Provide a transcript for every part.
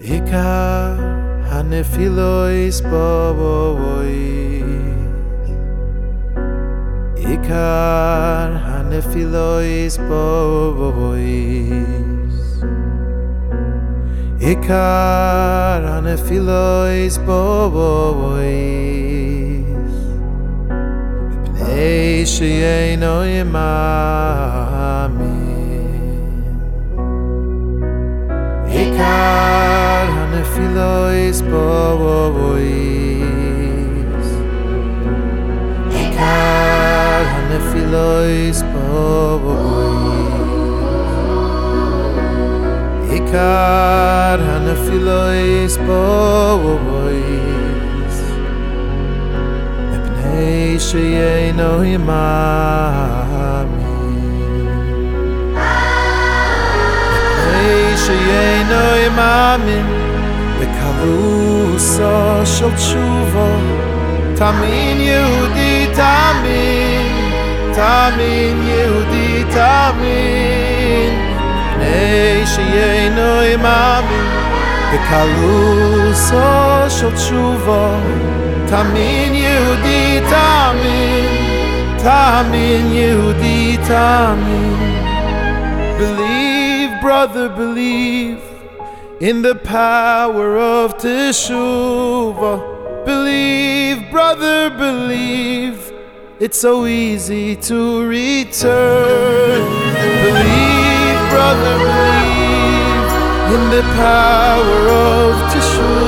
Ika hane filois bobo vois Ika hane filois bobo vois Ika hane filois filois po wo han filois po wo wo is han filois po wo wo is ebnei no imami ebnei shei no imami ebnei גרוסו של תשובו תאמין יהודי תאמין תאמין יהודי תאמין פני שיינו עממי בקלוסו של תשובו תאמין יהודי תאמין תאמין יהודי תאמין Believe brother believe in the power of Teshuvah. Believe, brother, believe. It's so easy to return. Believe, brother, believe in the power of Teshuvah.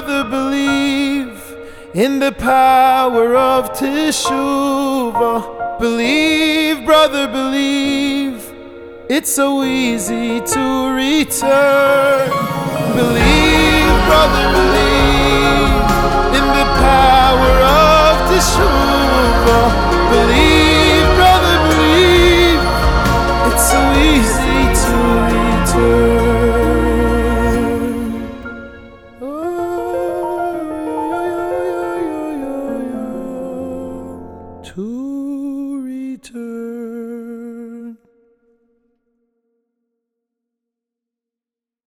brother, believe in the power of Teshuvah. Believe, brother, believe. It's so easy to return. Believe, brother, believe in the power of Teshuvah. Believe. to return.